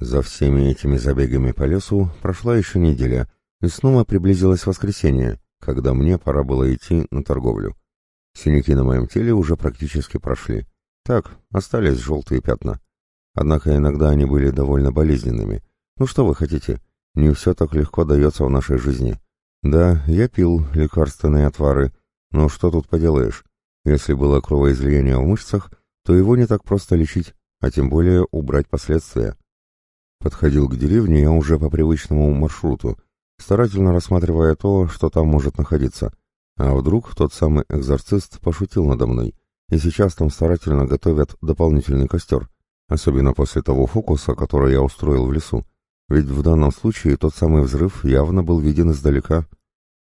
За всеми этими забегами по лесу прошла еще неделя, и снова приблизилось воскресенье, когда мне пора было идти на торговлю. Синяки на моем теле уже практически прошли. Так, остались желтые пятна. Однако иногда они были довольно болезненными. Ну что вы хотите? Не все так легко дается в нашей жизни. Да, я пил лекарственные отвары, но что тут поделаешь? Если было кровоизлияние в мышцах, то его не так просто лечить, а тем более убрать последствия. Подходил к деревне я уже по привычному маршруту, старательно рассматривая то, что там может находиться. А вдруг тот самый экзорцист пошутил надо мной, и сейчас там старательно готовят дополнительный костер, особенно после того фокуса, который я устроил в лесу. Ведь в данном случае тот самый взрыв явно был виден издалека.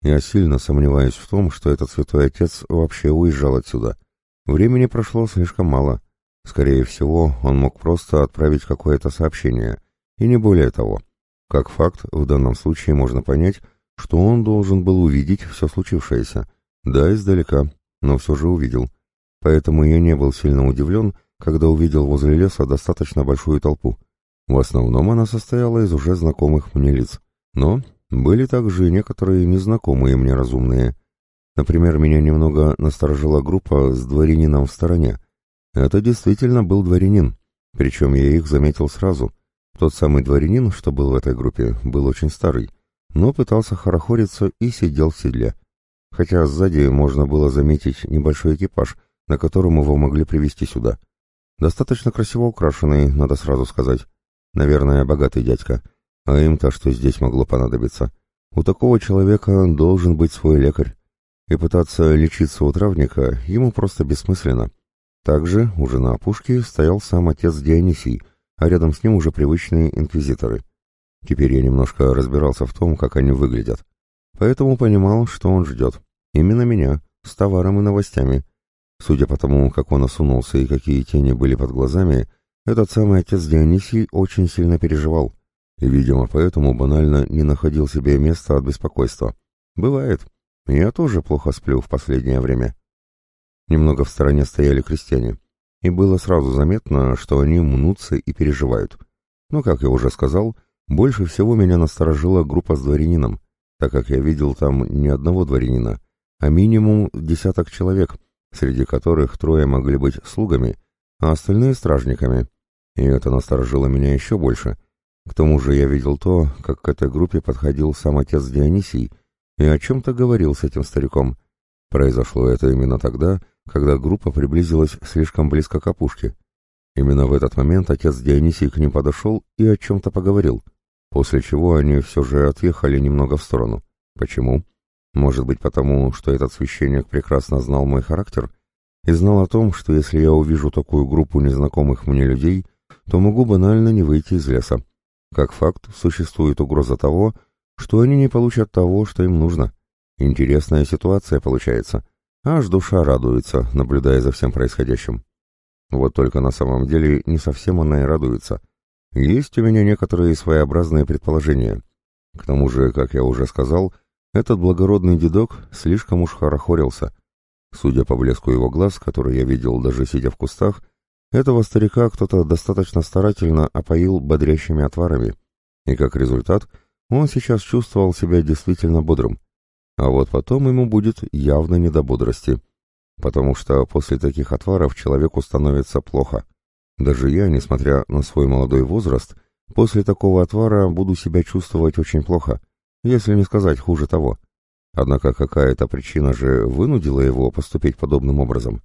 Я сильно сомневаюсь в том, что этот святой отец вообще уезжал отсюда. Времени прошло слишком мало. Скорее всего, он мог просто отправить какое-то сообщение, и не более того. Как факт, в данном случае можно понять, что он должен был увидеть все случившееся. Да, издалека, но все же увидел. Поэтому я не был сильно удивлен, когда увидел возле леса достаточно большую толпу. В основном она состояла из уже знакомых мне лиц. Но были также и некоторые незнакомые мне разумные. Например, меня немного насторожила группа с дворянином в стороне. Это действительно был дворянин, причем я их заметил сразу — тот самый дворянин, что был в этой группе, был очень старый, но пытался хорохориться и сидел в седле. Хотя сзади можно было заметить небольшой экипаж, на котором его могли привести сюда. Достаточно красиво украшенный, надо сразу сказать. Наверное, богатый дядька. А им-то что здесь могло понадобиться? У такого человека должен быть свой лекарь. И пытаться лечиться у травника ему просто бессмысленно. Также уже на опушке стоял сам отец Дионисий, а рядом с ним уже привычные инквизиторы. Теперь я немножко разбирался в том, как они выглядят. Поэтому понимал, что он ждет. Именно меня, с товаром и новостями. Судя по тому, как он осунулся и какие тени были под глазами, этот самый отец Дионисий очень сильно переживал. И, видимо, поэтому банально не находил себе места от беспокойства. Бывает. Я тоже плохо сплю в последнее время. Немного в стороне стояли крестьяне и было сразу заметно, что они мнутся и переживают. Но, как я уже сказал, больше всего меня насторожила группа с дворянином, так как я видел там не одного дворянина, а минимум десяток человек, среди которых трое могли быть слугами, а остальные — стражниками. И это насторожило меня еще больше. К тому же я видел то, как к этой группе подходил сам отец Дионисий и о чем-то говорил с этим стариком. Произошло это именно тогда, когда группа приблизилась слишком близко к опушке. Именно в этот момент отец Дионисий к ним подошел и о чем-то поговорил, после чего они все же отъехали немного в сторону. Почему? Может быть потому, что этот священник прекрасно знал мой характер и знал о том, что если я увижу такую группу незнакомых мне людей, то могу банально не выйти из леса. Как факт, существует угроза того, что они не получат того, что им нужно. Интересная ситуация получается. Аж душа радуется, наблюдая за всем происходящим. Вот только на самом деле не совсем она и радуется. Есть у меня некоторые своеобразные предположения. К тому же, как я уже сказал, этот благородный дедок слишком уж хорохорился. Судя по блеску его глаз, который я видел даже сидя в кустах, этого старика кто-то достаточно старательно опоил бодрящими отварами, и как результат он сейчас чувствовал себя действительно бодрым. А вот потом ему будет явно не до бодрости, потому что после таких отваров человеку становится плохо. Даже я, несмотря на свой молодой возраст, после такого отвара буду себя чувствовать очень плохо, если не сказать хуже того. Однако какая-то причина же вынудила его поступить подобным образом.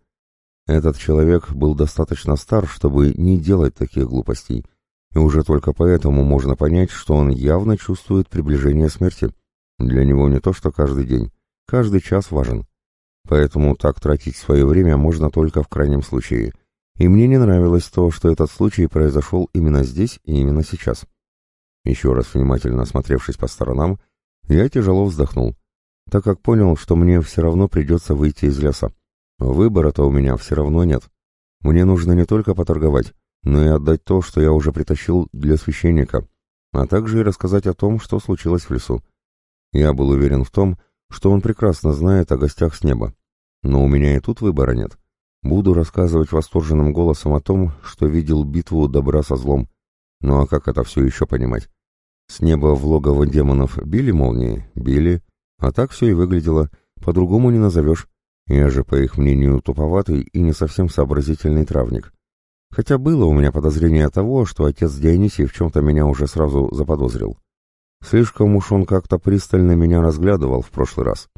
Этот человек был достаточно стар, чтобы не делать таких глупостей, и уже только поэтому можно понять, что он явно чувствует приближение смерти. Для него не то что каждый день, каждый час важен. Поэтому так тратить свое время можно только в крайнем случае. И мне не нравилось то, что этот случай произошел именно здесь и именно сейчас. Еще раз внимательно осмотревшись по сторонам, я тяжело вздохнул, так как понял, что мне все равно придется выйти из леса. Выбора-то у меня все равно нет. Мне нужно не только поторговать, но и отдать то, что я уже притащил для священника, а также и рассказать о том, что случилось в лесу. Я был уверен в том, что он прекрасно знает о гостях с неба. Но у меня и тут выбора нет. Буду рассказывать восторженным голосом о том, что видел битву добра со злом. Ну а как это все еще понимать? С неба в логово демонов били молнии? Били. А так все и выглядело. По-другому не назовешь. Я же, по их мнению, туповатый и не совсем сообразительный травник. Хотя было у меня подозрение того, что отец Дионисий в чем-то меня уже сразу заподозрил. Слишком уж он как-то пристально меня разглядывал в прошлый раз.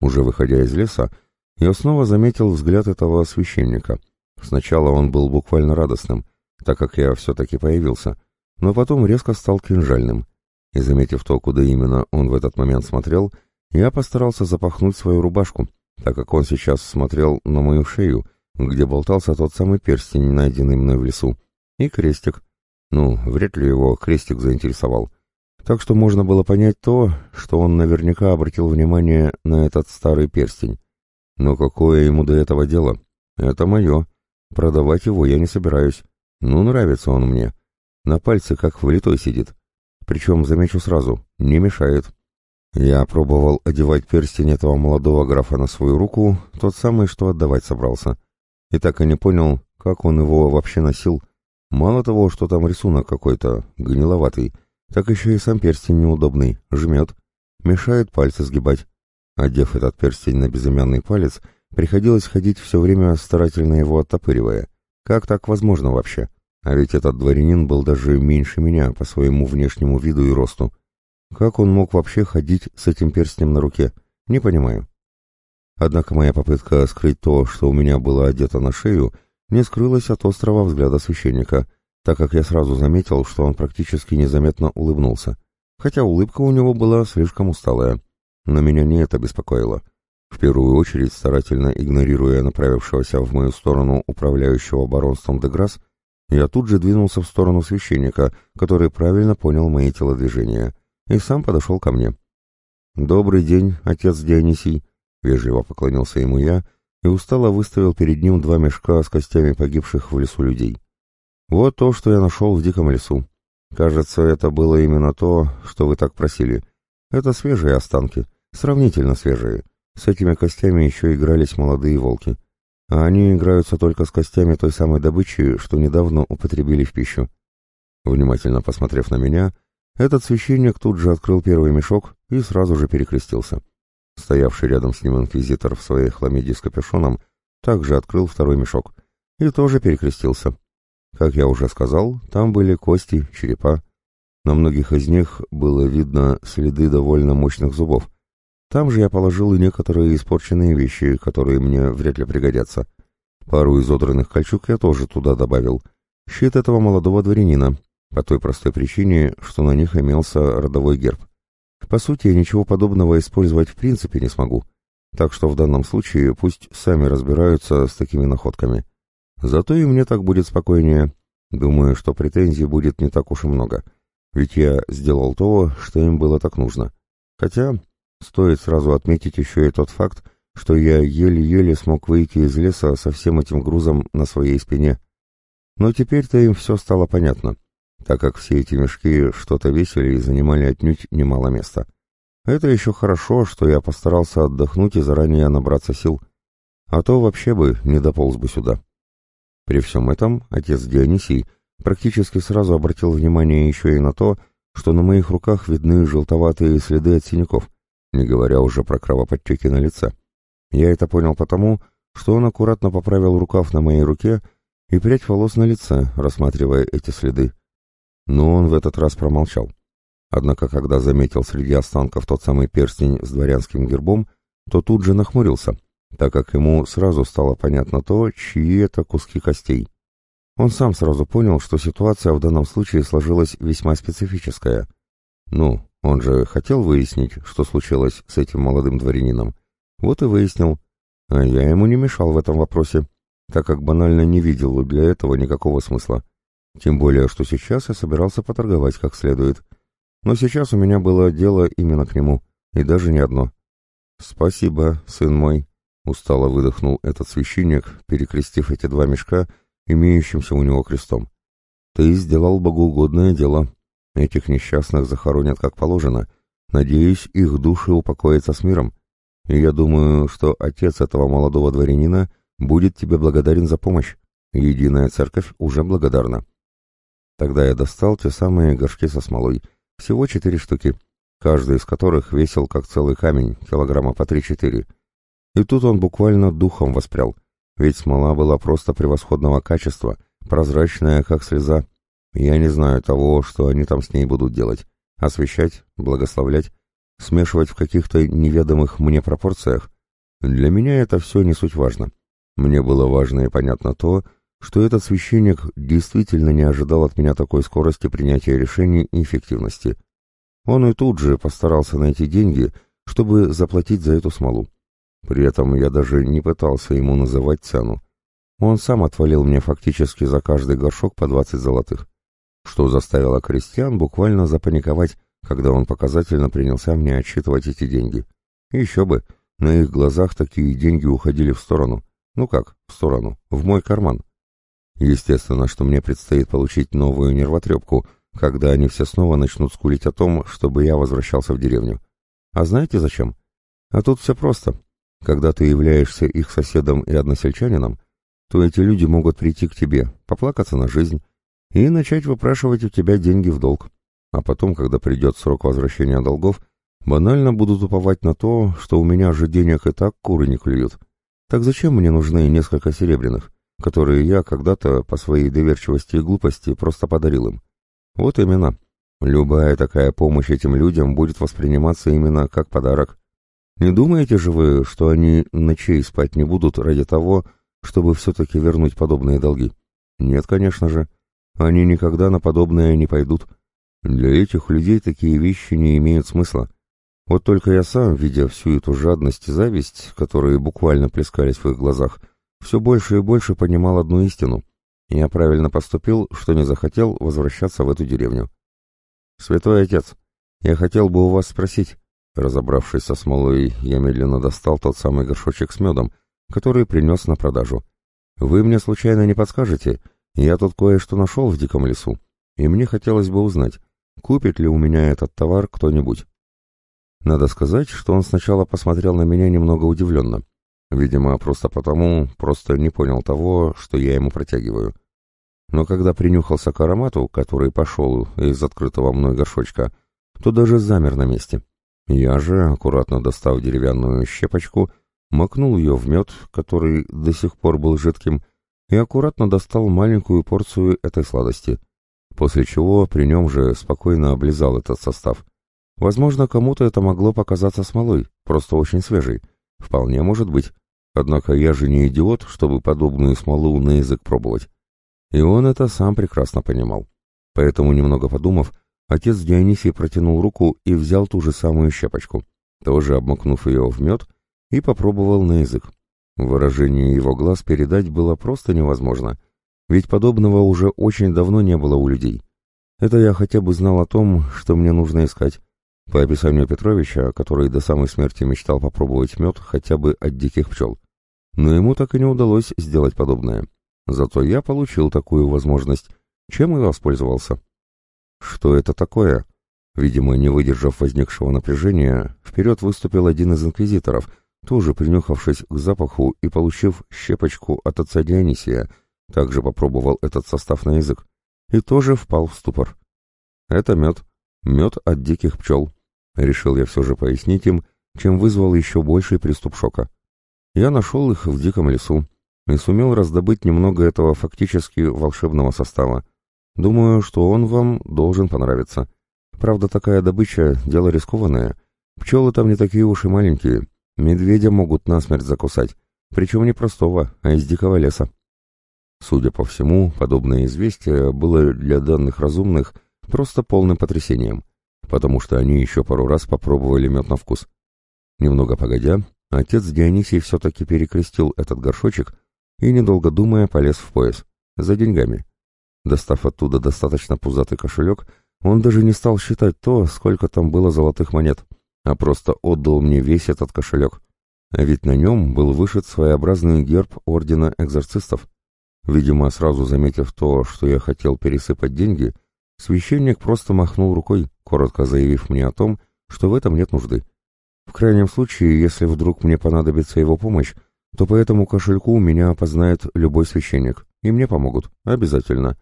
Уже выходя из леса, я снова заметил взгляд этого священника. Сначала он был буквально радостным, так как я все-таки появился, но потом резко стал кинжальным. И заметив то, куда именно он в этот момент смотрел, я постарался запахнуть свою рубашку, так как он сейчас смотрел на мою шею, где болтался тот самый перстень, найденный мной в лесу, и крестик. Ну, вряд ли его крестик заинтересовал. Так что можно было понять то, что он наверняка обратил внимание на этот старый перстень. Но какое ему до этого дело? Это мое. Продавать его я не собираюсь. Ну, нравится он мне. На пальце как влитой сидит. Причем, замечу сразу, не мешает. Я пробовал одевать перстень этого молодого графа на свою руку, тот самый, что отдавать собрался. И так и не понял, как он его вообще носил. Мало того, что там рисунок какой-то, гниловатый, так еще и сам перстень неудобный, жмет, мешает пальцы сгибать. Одев этот перстень на безымянный палец, приходилось ходить все время, старательно его оттопыривая. Как так возможно вообще? А ведь этот дворянин был даже меньше меня по своему внешнему виду и росту. Как он мог вообще ходить с этим перстнем на руке? Не понимаю. Однако моя попытка скрыть то, что у меня было одето на шею, не скрылась от острого взгляда священника, так как я сразу заметил, что он практически незаметно улыбнулся, хотя улыбка у него была слишком усталая. Но меня не это беспокоило. В первую очередь, старательно игнорируя направившегося в мою сторону управляющего баронством Деграсс, я тут же двинулся в сторону священника, который правильно понял мои телодвижения, и сам подошел ко мне. «Добрый день, отец Дионисий», — вежливо поклонился ему я и устало выставил перед ним два мешка с костями погибших в лесу людей. Вот то, что я нашел в диком лесу. Кажется, это было именно то, что вы так просили. Это свежие останки, сравнительно свежие. С этими костями еще игрались молодые волки. А они играются только с костями той самой добычи, что недавно употребили в пищу. Внимательно посмотрев на меня, этот священник тут же открыл первый мешок и сразу же перекрестился. Стоявший рядом с ним инквизитор в своей хламиде с капюшоном также открыл второй мешок и тоже перекрестился. Как я уже сказал, там были кости, черепа. На многих из них было видно следы довольно мощных зубов. Там же я положил и некоторые испорченные вещи, которые мне вряд ли пригодятся. Пару изодранных кольчуг я тоже туда добавил. Щит этого молодого дворянина, по той простой причине, что на них имелся родовой герб. По сути, я ничего подобного использовать в принципе не смогу. Так что в данном случае пусть сами разбираются с такими находками. Зато и мне так будет спокойнее. Думаю, что претензий будет не так уж и много. Ведь я сделал то, что им было так нужно. Хотя, стоит сразу отметить еще и тот факт, что я еле-еле смог выйти из леса со всем этим грузом на своей спине. Но теперь-то им все стало понятно, так как все эти мешки что-то весили и занимали отнюдь немало места. Это еще хорошо, что я постарался отдохнуть и заранее набраться сил, а то вообще бы не дополз бы сюда. При всем этом отец Дионисий практически сразу обратил внимание еще и на то, что на моих руках видны желтоватые следы от синяков, не говоря уже про кровоподтеки на лице. Я это понял потому, что он аккуратно поправил рукав на моей руке и прядь волос на лице, рассматривая эти следы. Но он в этот раз промолчал. Однако, когда заметил среди останков тот самый перстень с дворянским гербом, то тут же нахмурился — так как ему сразу стало понятно то, чьи это куски костей. Он сам сразу понял, что ситуация в данном случае сложилась весьма специфическая. Ну, он же хотел выяснить, что случилось с этим молодым дворянином. Вот и выяснил. А я ему не мешал в этом вопросе, так как банально не видел для этого никакого смысла. Тем более, что сейчас я собирался поторговать как следует. Но сейчас у меня было дело именно к нему, и даже не одно. «Спасибо, сын мой», Устало выдохнул этот священник, перекрестив эти два мешка, имеющимся у него крестом. Ты сделал богоугодное дело. Этих несчастных захоронят как положено. Надеюсь, их души упокоятся с миром. И я думаю, что отец этого молодого дворянина будет тебе благодарен за помощь. Единая церковь уже благодарна. Тогда я достал те самые горшки со смолой, всего четыре штуки, каждый из которых весил как целый камень, килограмма по три-четыре. И тут он буквально духом воспрял, ведь смола была просто превосходного качества, прозрачная, как слеза. Я не знаю того, что они там с ней будут делать. Освещать, благословлять, смешивать в каких-то неведомых мне пропорциях. Для меня это все не суть важно. Мне было важно и понятно то, что этот священник действительно не ожидал от меня такой скорости принятия решений и эффективности. Он и тут же постарался найти деньги, чтобы заплатить за эту смолу. При этом я даже не пытался ему называть цену. Он сам отвалил мне фактически за каждый горшок по 20 золотых, что заставило крестьян буквально запаниковать, когда он показательно принялся мне отсчитывать эти деньги. еще бы, на их глазах такие деньги уходили в сторону. Ну как, в сторону, в мой карман. Естественно, что мне предстоит получить новую нервотрепку, когда они все снова начнут скулить о том, чтобы я возвращался в деревню. А знаете зачем? А тут все просто. Когда ты являешься их соседом и односельчанином, то эти люди могут прийти к тебе, поплакаться на жизнь и начать выпрашивать у тебя деньги в долг. А потом, когда придет срок возвращения долгов, банально будут уповать на то, что у меня же денег и так куры не клюют. Так зачем мне нужны несколько серебряных? которые я когда-то по своей доверчивости и глупости просто подарил им. Вот именно. Любая такая помощь этим людям будет восприниматься именно как подарок. Не думаете же вы, что они ночей спать не будут ради того, чтобы все-таки вернуть подобные долги? Нет, конечно же. Они никогда на подобное не пойдут. Для этих людей такие вещи не имеют смысла. Вот только я сам, видя всю эту жадность и зависть, которые буквально плескались в их глазах, все больше и больше понимал одну истину. Я правильно поступил, что не захотел возвращаться в эту деревню. «Святой отец, я хотел бы у вас спросить». Разобравшись со смолой, я медленно достал тот самый горшочек с медом, который принес на продажу. «Вы мне случайно не подскажете? Я тут кое-что нашел в диком лесу, и мне хотелось бы узнать, купит ли у меня этот товар кто-нибудь». Надо сказать, что он сначала посмотрел на меня немного удивленно, Видимо, просто потому, просто не понял того, что я ему протягиваю. Но когда принюхался к аромату, который пошел из открытого мной горшочка, то даже замер на месте. Я же, аккуратно достав деревянную щепочку, макнул ее в мед, который до сих пор был жидким, и аккуратно достал маленькую порцию этой сладости, после чего при нем же спокойно облизал этот состав. Возможно, кому-то это могло показаться смолой, просто очень свежей, Вполне может быть. Однако я же не идиот, чтобы подобную смолу на язык пробовать. И он это сам прекрасно понимал. Поэтому, немного подумав, отец Дионисий протянул руку и взял ту же самую щепочку, тоже обмакнув ее в мед, и попробовал на язык. Выражение его глаз передать было просто невозможно, ведь подобного уже очень давно не было у людей. Это я хотя бы знал о том, что мне нужно искать, по описанию Петровича, который до самой смерти мечтал попробовать мед хотя бы от диких пчел. Но ему так и не удалось сделать подобное. Зато я получил такую возможность, чем и воспользовался. Что это такое? Видимо, не выдержав возникшего напряжения, вперед выступил один из инквизиторов, тоже принюхавшись к запаху и получив щепочку от отца Дионисия, также попробовал этот состав на язык и тоже впал в ступор. Это мед. Мед от диких пчел. Решил я все же пояснить им, чем вызвал еще больший приступ шока. Я нашел их в диком лесу и сумел раздобыть немного этого фактически волшебного состава. Думаю, что он вам должен понравиться. Правда, такая добыча — дело рискованное. Пчелы там не такие уж и маленькие. Медведя могут насмерть закусать. Причем не простого, а из дикого леса. Судя по всему, подобное известие было для данных разумных просто полным потрясением потому что они еще пару раз попробовали мед на вкус. Немного погодя, отец Дионисий все-таки перекрестил этот горшочек и, недолго думая, полез в пояс. За деньгами. Достав оттуда достаточно пузатый кошелек, он даже не стал считать то, сколько там было золотых монет, а просто отдал мне весь этот кошелек. А ведь на нем был вышит своеобразный герб Ордена Экзорцистов. Видимо, сразу заметив то, что я хотел пересыпать деньги, священник просто махнул рукой, коротко заявив мне о том, что в этом нет нужды. В крайнем случае, если вдруг мне понадобится его помощь, то по этому кошельку меня опознает любой священник, и мне помогут, обязательно.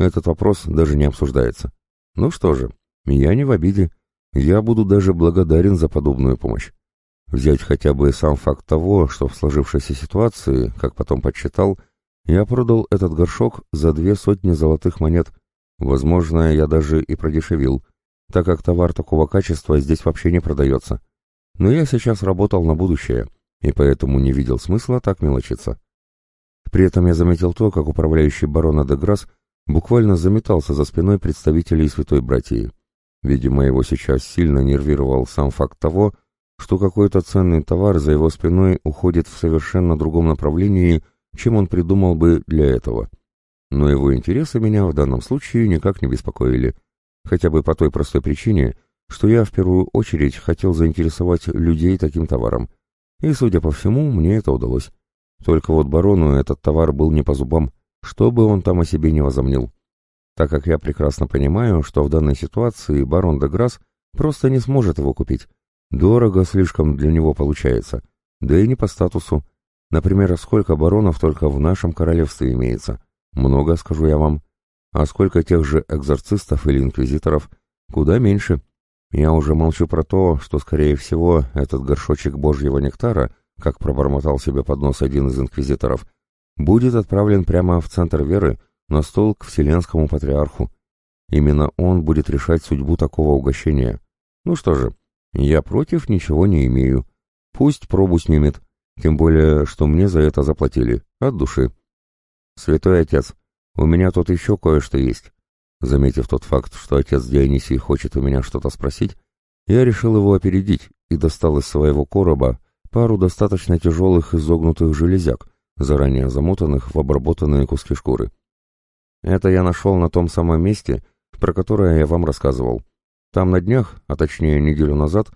Этот вопрос даже не обсуждается. Ну что же, я не в обиде. Я буду даже благодарен за подобную помощь. Взять хотя бы сам факт того, что в сложившейся ситуации, как потом подсчитал, я продал этот горшок за две сотни золотых монет. Возможно, я даже и продешевил, так как товар такого качества здесь вообще не продается. Но я сейчас работал на будущее, и поэтому не видел смысла так мелочиться. При этом я заметил то, как управляющий барона Деграсс буквально заметался за спиной представителей Святой Братьи. Видимо, его сейчас сильно нервировал сам факт того, что какой-то ценный товар за его спиной уходит в совершенно другом направлении, чем он придумал бы для этого. Но его интересы меня в данном случае никак не беспокоили, хотя бы по той простой причине, что я в первую очередь хотел заинтересовать людей таким товаром. И, судя по всему, мне это удалось. Только вот барону этот товар был не по зубам, что бы он там о себе не возомнил. Так как я прекрасно понимаю, что в данной ситуации барон де Грасс просто не сможет его купить. Дорого слишком для него получается, да и не по статусу. Например, сколько баронов только в нашем королевстве имеется? Много, скажу я вам. А сколько тех же экзорцистов или инквизиторов? Куда меньше. Я уже молчу про то, что, скорее всего, этот горшочек божьего нектара, как пробормотал себе под нос один из инквизиторов, будет отправлен прямо в центр веры, на стол к вселенскому патриарху. Именно он будет решать судьбу такого угощения. Ну что же, я против ничего не имею. Пусть пробу снимет, тем более, что мне за это заплатили, от души. Святой отец, у меня тут еще кое-что есть. Заметив тот факт, что отец Дионисий хочет у меня что-то спросить, я решил его опередить и достал из своего короба пару достаточно тяжелых изогнутых железяк, заранее замотанных в обработанные куски шкуры. Это я нашел на том самом месте, про которое я вам рассказывал. Там на днях, а точнее неделю назад,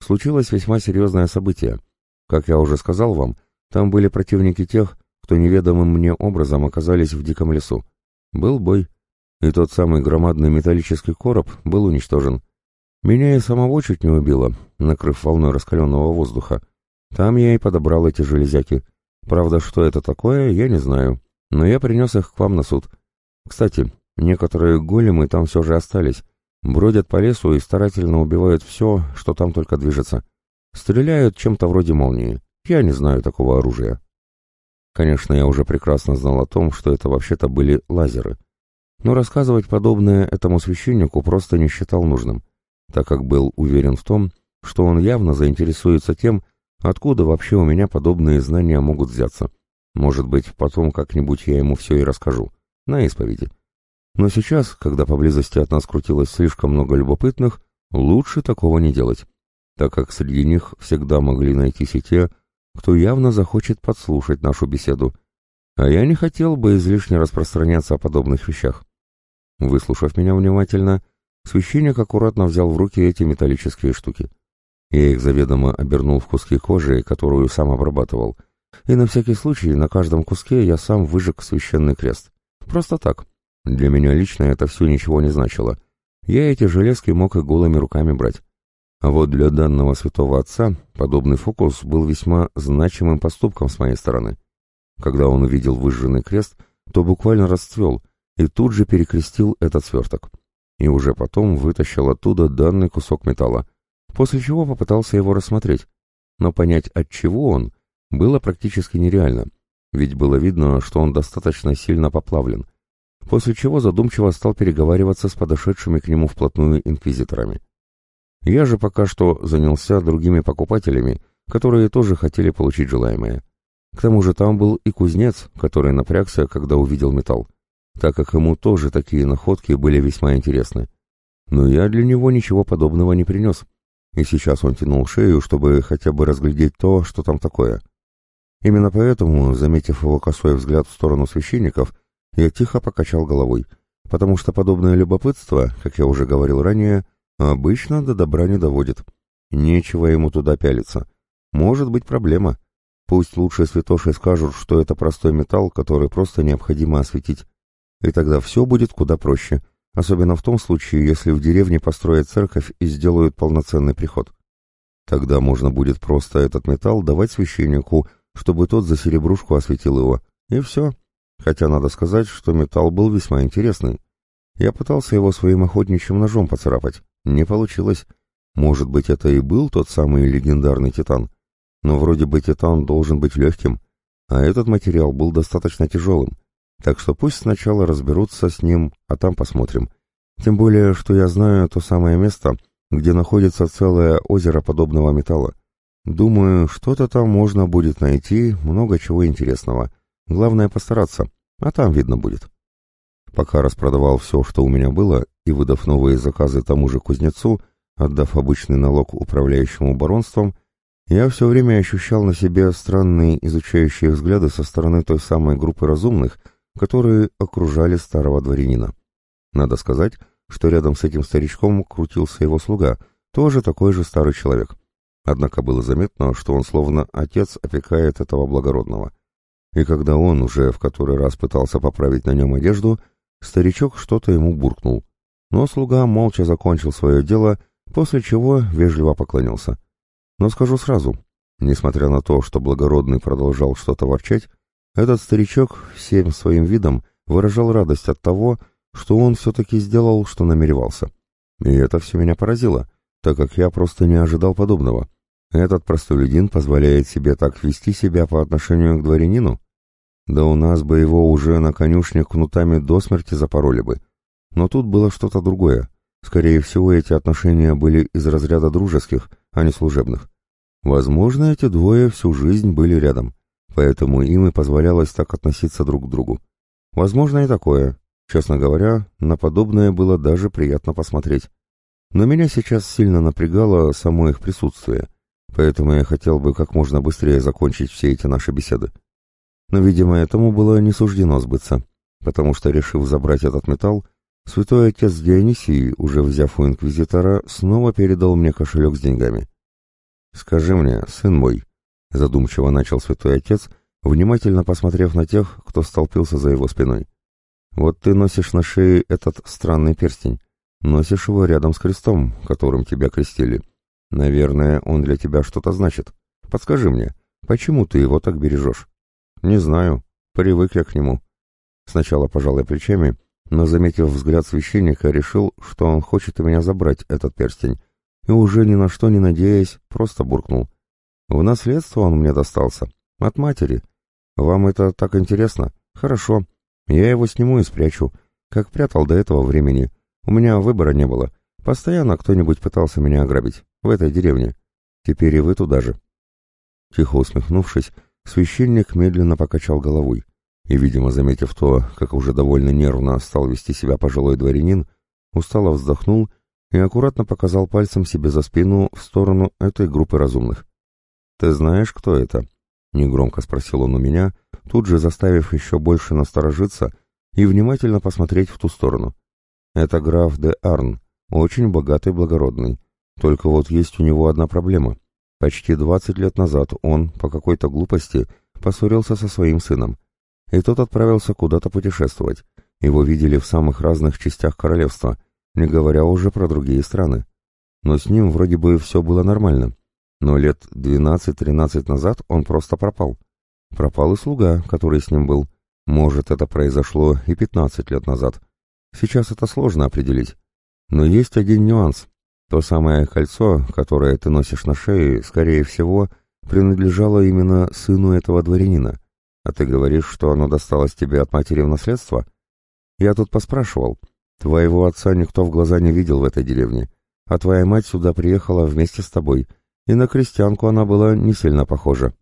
случилось весьма серьезное событие. Как я уже сказал вам, там были противники тех, кто неведомым мне образом оказались в диком лесу. Был бой, и тот самый громадный металлический короб был уничтожен. Меня и самого чуть не убило, накрыв волной раскаленного воздуха. Там я и подобрал эти железяки. Правда, что это такое, я не знаю, но я принес их к вам на суд. Кстати, некоторые големы там все же остались, бродят по лесу и старательно убивают все, что там только движется. Стреляют чем-то вроде молнии. Я не знаю такого оружия. Конечно, я уже прекрасно знал о том, что это вообще-то были лазеры. Но рассказывать подобное этому священнику просто не считал нужным, так как был уверен в том, что он явно заинтересуется тем, Откуда вообще у меня подобные знания могут взяться? Может быть, потом как-нибудь я ему все и расскажу. На исповеди. Но сейчас, когда поблизости от нас крутилось слишком много любопытных, лучше такого не делать, так как среди них всегда могли найтись и те, кто явно захочет подслушать нашу беседу. А я не хотел бы излишне распространяться о подобных вещах. Выслушав меня внимательно, священник аккуратно взял в руки эти металлические штуки. Я их заведомо обернул в куски кожи, которую сам обрабатывал. И на всякий случай на каждом куске я сам выжег священный крест. Просто так. Для меня лично это все ничего не значило. Я эти железки мог и голыми руками брать. А вот для данного святого отца подобный фокус был весьма значимым поступком с моей стороны. Когда он увидел выжженный крест, то буквально расцвел и тут же перекрестил этот сверток. И уже потом вытащил оттуда данный кусок металла — после чего попытался его рассмотреть, но понять, от чего он, было практически нереально, ведь было видно, что он достаточно сильно поплавлен, после чего задумчиво стал переговариваться с подошедшими к нему вплотную инквизиторами. Я же пока что занялся другими покупателями, которые тоже хотели получить желаемое. К тому же там был и кузнец, который напрягся, когда увидел металл, так как ему тоже такие находки были весьма интересны. Но я для него ничего подобного не принес, и сейчас он тянул шею, чтобы хотя бы разглядеть то, что там такое. Именно поэтому, заметив его косой взгляд в сторону священников, я тихо покачал головой, потому что подобное любопытство, как я уже говорил ранее, обычно до добра не доводит. Нечего ему туда пялиться. Может быть проблема. Пусть лучше святоши скажут, что это простой металл, который просто необходимо осветить. И тогда все будет куда проще, особенно в том случае, если в деревне построят церковь и сделают полноценный приход. Тогда можно будет просто этот металл давать священнику, чтобы тот за серебрушку осветил его, и все. Хотя надо сказать, что металл был весьма интересный. Я пытался его своим охотничьим ножом поцарапать. Не получилось. Может быть, это и был тот самый легендарный Титан. Но вроде бы Титан должен быть легким, а этот материал был достаточно тяжелым. Так что пусть сначала разберутся с ним, а там посмотрим. Тем более, что я знаю то самое место, где находится целое озеро подобного металла. Думаю, что-то там можно будет найти, много чего интересного. Главное постараться, а там видно будет. Пока распродавал все, что у меня было, и выдав новые заказы тому же кузнецу, отдав обычный налог управляющему баронством, я все время ощущал на себе странные изучающие взгляды со стороны той самой группы разумных, которые окружали старого дворянина. Надо сказать, что рядом с этим старичком крутился его слуга, тоже такой же старый человек. Однако было заметно, что он словно отец опекает этого благородного. И когда он уже в который раз пытался поправить на нем одежду, старичок что-то ему буркнул. Но слуга молча закончил свое дело, после чего вежливо поклонился. Но скажу сразу, несмотря на то, что благородный продолжал что-то ворчать, этот старичок всем своим видом выражал радость от того, что он все-таки сделал, что намеревался. И это все меня поразило, так как я просто не ожидал подобного. Этот простолюдин позволяет себе так вести себя по отношению к дворянину? Да у нас бы его уже на конюшне кнутами до смерти запороли бы. Но тут было что-то другое. Скорее всего, эти отношения были из разряда дружеских, а не служебных. Возможно, эти двое всю жизнь были рядом, поэтому им и позволялось так относиться друг к другу. Возможно и такое. Честно говоря, на подобное было даже приятно посмотреть. Но меня сейчас сильно напрягало само их присутствие — поэтому я хотел бы как можно быстрее закончить все эти наши беседы. Но, видимо, этому было не суждено сбыться, потому что, решив забрать этот металл, святой отец Дионисий, уже взяв у инквизитора, снова передал мне кошелек с деньгами. «Скажи мне, сын мой», — задумчиво начал святой отец, внимательно посмотрев на тех, кто столпился за его спиной. «Вот ты носишь на шее этот странный перстень, носишь его рядом с крестом, которым тебя крестили. Наверное, он для тебя что-то значит. Подскажи мне, почему ты его так бережешь? Не знаю. Привык я к нему. Сначала пожал я плечами, но, заметив взгляд священника, решил, что он хочет у меня забрать этот перстень, и уже ни на что не надеясь, просто буркнул. В наследство он мне достался. От матери. Вам это так интересно? Хорошо. Я его сниму и спрячу, как прятал до этого времени. У меня выбора не было. Постоянно кто-нибудь пытался меня ограбить. В этой деревне. Теперь и вы туда же. Тихо усмехнувшись, священник медленно покачал головой. И, видимо, заметив то, как уже довольно нервно стал вести себя пожилой дворянин, устало вздохнул и аккуратно показал пальцем себе за спину в сторону этой группы разумных. «Ты знаешь, кто это?» — негромко спросил он у меня, тут же заставив еще больше насторожиться и внимательно посмотреть в ту сторону. «Это граф де Арн, очень богатый благородный. Только вот есть у него одна проблема. Почти двадцать лет назад он, по какой-то глупости, поссорился со своим сыном. И тот отправился куда-то путешествовать. Его видели в самых разных частях королевства, не говоря уже про другие страны. Но с ним вроде бы все было нормально. Но лет двенадцать-тринадцать назад он просто пропал. Пропал и слуга, который с ним был. Может, это произошло и пятнадцать лет назад. Сейчас это сложно определить. Но есть один нюанс. То самое кольцо, которое ты носишь на шее, скорее всего, принадлежало именно сыну этого дворянина. А ты говоришь, что оно досталось тебе от матери в наследство? Я тут поспрашивал. Твоего отца никто в глаза не видел в этой деревне, а твоя мать сюда приехала вместе с тобой, и на крестьянку она была не сильно похожа.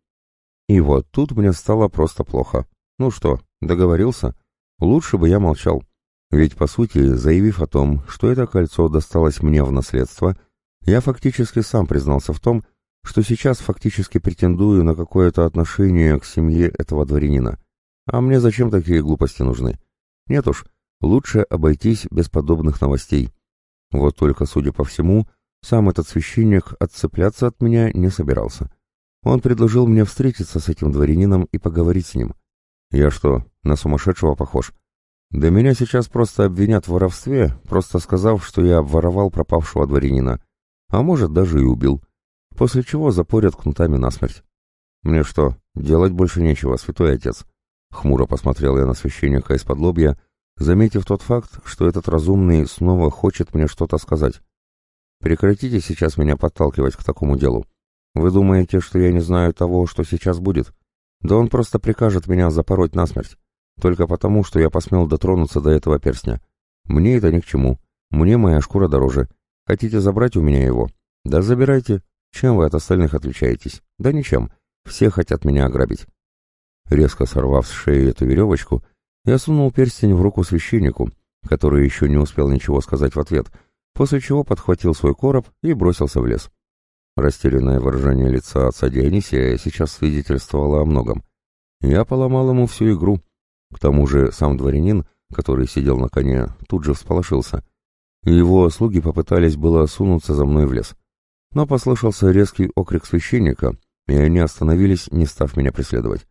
И вот тут мне стало просто плохо. Ну что, договорился? Лучше бы я молчал. Ведь, по сути, заявив о том, что это кольцо досталось мне в наследство, я фактически сам признался в том, что сейчас фактически претендую на какое-то отношение к семье этого дворянина. А мне зачем такие глупости нужны? Нет уж, лучше обойтись без подобных новостей. Вот только, судя по всему, сам этот священник отцепляться от меня не собирался. Он предложил мне встретиться с этим дворянином и поговорить с ним. Я что, на сумасшедшего похож? Да меня сейчас просто обвинят в воровстве, просто сказав, что я обворовал пропавшего дворянина, а может даже и убил, после чего запорят кнутами насмерть. Мне что, делать больше нечего, святой отец? Хмуро посмотрел я на священника из-под лобья, заметив тот факт, что этот разумный снова хочет мне что-то сказать. Прекратите сейчас меня подталкивать к такому делу. Вы думаете, что я не знаю того, что сейчас будет? Да он просто прикажет меня запороть насмерть. Только потому, что я посмел дотронуться до этого перстня. Мне это ни к чему. Мне моя шкура дороже. Хотите забрать у меня его? Да забирайте. Чем вы от остальных отличаетесь? Да ничем. Все хотят меня ограбить. Резко сорвав с шеи эту веревочку, я сунул перстень в руку священнику, который еще не успел ничего сказать в ответ, после чего подхватил свой короб и бросился в лес. Растерянное выражение лица отца Дионисия сейчас свидетельствовало о многом. Я поломал ему всю игру. К тому же сам дворянин, который сидел на коне, тут же всполошился. Его слуги попытались было сунуться за мной в лес. Но послышался резкий окрик священника, и они остановились, не став меня преследовать.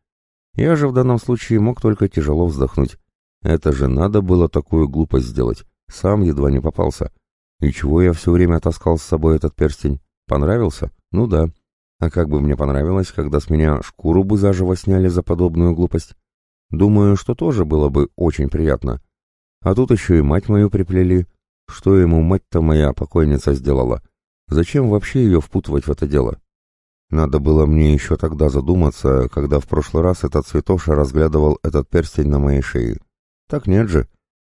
Я же в данном случае мог только тяжело вздохнуть. Это же надо было такую глупость сделать. Сам едва не попался. И чего я все время таскал с собой этот перстень? Понравился? Ну да. А как бы мне понравилось, когда с меня шкуру бы заживо сняли за подобную глупость? Думаю, что тоже было бы очень приятно. А тут еще и мать мою приплели. Что ему мать-то моя покойница сделала? Зачем вообще ее впутывать в это дело? Надо было мне еще тогда задуматься, когда в прошлый раз этот цветоша разглядывал этот перстень на моей шее. Так нет же.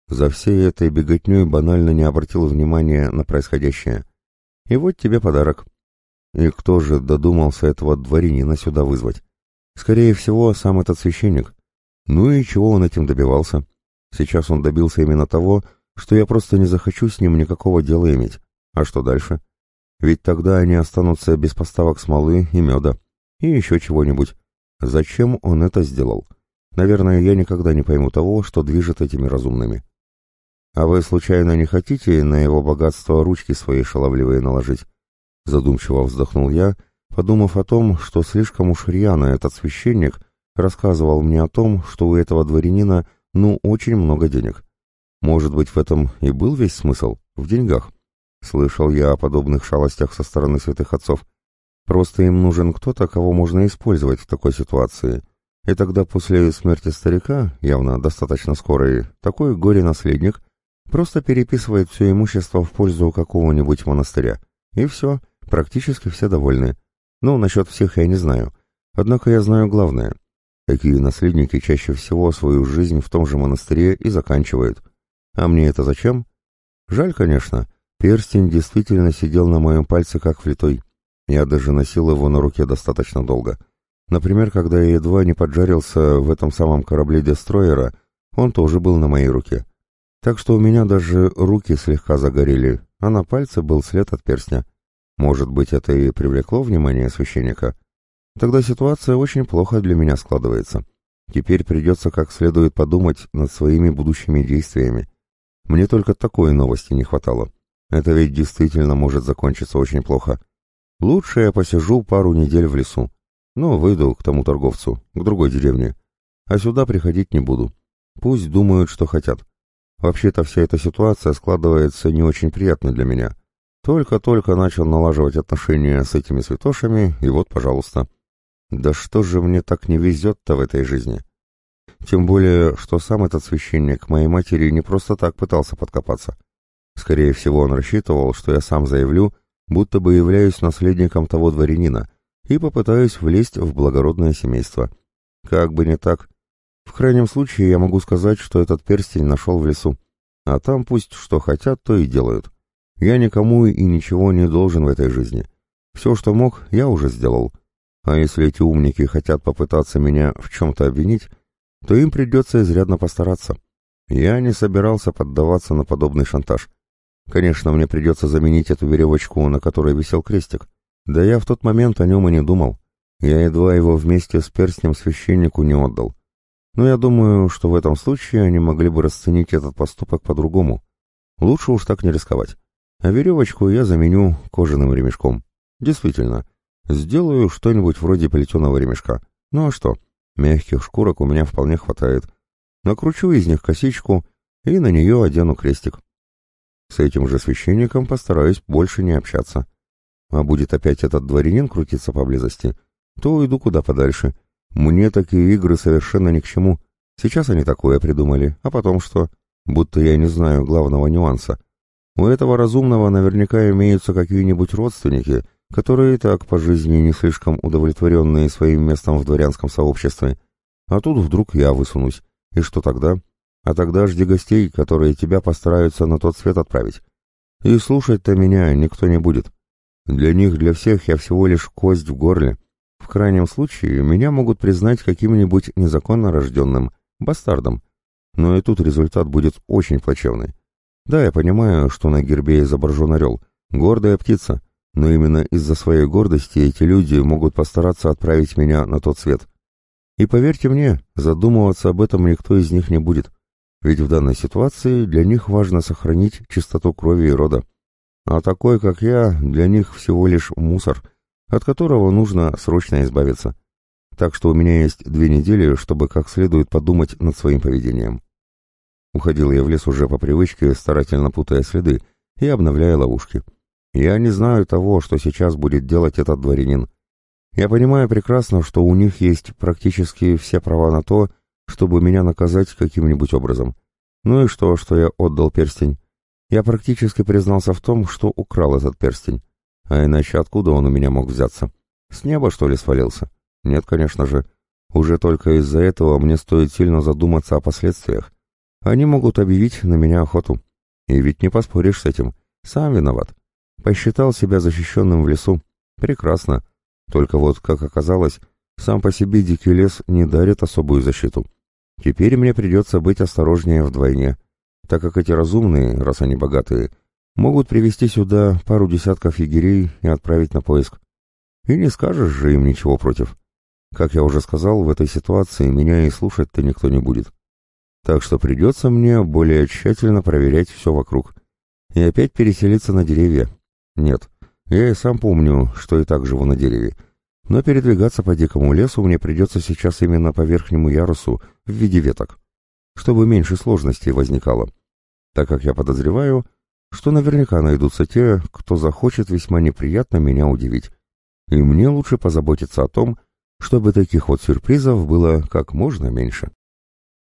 За всей этой беготней банально не обратил внимания на происходящее. И вот тебе подарок. И кто же додумался этого дворянина сюда вызвать? Скорее всего, сам этот священник. Ну и чего он этим добивался? Сейчас он добился именно того, что я просто не захочу с ним никакого дела иметь. А что дальше? Ведь тогда они останутся без поставок смолы и меда. И еще чего-нибудь. Зачем он это сделал? Наверное, я никогда не пойму того, что движет этими разумными. А вы, случайно, не хотите на его богатство ручки свои шаловливые наложить? Задумчиво вздохнул я, подумав о том, что слишком уж рьяно этот священник рассказывал мне о том, что у этого дворянина ну очень много денег. Может быть, в этом и был весь смысл? В деньгах? Слышал я о подобных шалостях со стороны святых отцов. Просто им нужен кто-то, кого можно использовать в такой ситуации. И тогда после смерти старика, явно достаточно скорой, такой горе-наследник просто переписывает все имущество в пользу какого-нибудь монастыря. И все, практически все довольны. Ну, насчет всех я не знаю. Однако я знаю главное. Такие наследники чаще всего свою жизнь в том же монастыре и заканчивают. А мне это зачем? Жаль, конечно, Перстень действительно сидел на моем пальце как влитой. Я даже носил его на руке достаточно долго. Например, когда я едва не поджарился в этом самом корабле Дестроера, он тоже был на моей руке. Так что у меня даже руки слегка загорели, а на пальце был след от перстня. Может быть, это и привлекло внимание священника? Тогда ситуация очень плохо для меня складывается. Теперь придется как следует подумать над своими будущими действиями. Мне только такой новости не хватало. Это ведь действительно может закончиться очень плохо. Лучше я посижу пару недель в лесу. Ну, выйду к тому торговцу, к другой деревне. А сюда приходить не буду. Пусть думают, что хотят. Вообще-то вся эта ситуация складывается не очень приятно для меня. Только-только начал налаживать отношения с этими святошами, и вот, пожалуйста. Да что же мне так не везет-то в этой жизни? Тем более, что сам этот священник моей матери не просто так пытался подкопаться. Скорее всего, он рассчитывал, что я сам заявлю, будто бы являюсь наследником того дворянина, и попытаюсь влезть в благородное семейство. Как бы не так. В крайнем случае я могу сказать, что этот перстень нашел в лесу. А там пусть что хотят, то и делают. Я никому и ничего не должен в этой жизни. Все, что мог, я уже сделал. А если эти умники хотят попытаться меня в чем-то обвинить, то им придется изрядно постараться. Я не собирался поддаваться на подобный шантаж. Конечно, мне придется заменить эту веревочку, на которой висел крестик. Да я в тот момент о нем и не думал. Я едва его вместе с перстнем священнику не отдал. Но я думаю, что в этом случае они могли бы расценить этот поступок по-другому. Лучше уж так не рисковать. А веревочку я заменю кожаным ремешком. Действительно, сделаю что-нибудь вроде плетеного ремешка. Ну а что, мягких шкурок у меня вполне хватает. Накручу из них косичку и на нее одену крестик. С этим же священником постараюсь больше не общаться. А будет опять этот дворянин крутиться поблизости, то уйду куда подальше. Мне такие игры совершенно ни к чему. Сейчас они такое придумали, а потом что? будто я не знаю главного нюанса. У этого разумного наверняка имеются какие-нибудь родственники, которые и так по жизни не слишком удовлетворенные своим местом в дворянском сообществе. А тут вдруг я высунусь. И что тогда? А тогда жди гостей, которые тебя постараются на тот свет отправить. И слушать-то меня никто не будет. Для них, для всех я всего лишь кость в горле. В крайнем случае, меня могут признать каким-нибудь незаконно рожденным, бастардом. Но и тут результат будет очень плачевный. Да, я понимаю, что на гербе изображен орел, гордая птица, но именно из-за своей гордости эти люди могут постараться отправить меня на тот свет. И поверьте мне, задумываться об этом никто из них не будет, ведь в данной ситуации для них важно сохранить чистоту крови и рода. А такой, как я, для них всего лишь мусор, от которого нужно срочно избавиться. Так что у меня есть две недели, чтобы как следует подумать над своим поведением. Уходил я в лес уже по привычке, старательно путая следы и обновляя ловушки. Я не знаю того, что сейчас будет делать этот дворянин. Я понимаю прекрасно, что у них есть практически все права на то, чтобы меня наказать каким-нибудь образом. Ну и что, что я отдал перстень? Я практически признался в том, что украл этот перстень. А иначе откуда он у меня мог взяться? С неба, что ли, свалился? Нет, конечно же. Уже только из-за этого мне стоит сильно задуматься о последствиях. Они могут объявить на меня охоту. И ведь не поспоришь с этим. Сам виноват. Посчитал себя защищенным в лесу. Прекрасно. Только вот, как оказалось, сам по себе дикий лес не дарит особую защиту. Теперь мне придется быть осторожнее вдвойне, так как эти разумные, раз они богатые, могут привести сюда пару десятков егерей и отправить на поиск. И не скажешь же им ничего против. Как я уже сказал, в этой ситуации меня и слушать-то никто не будет так что придется мне более тщательно проверять все вокруг. И опять переселиться на деревья. Нет, я и сам помню, что и так живу на дереве. Но передвигаться по дикому лесу мне придется сейчас именно по верхнему ярусу в виде веток, чтобы меньше сложностей возникало, так как я подозреваю, что наверняка найдутся те, кто захочет весьма неприятно меня удивить. И мне лучше позаботиться о том, чтобы таких вот сюрпризов было как можно меньше.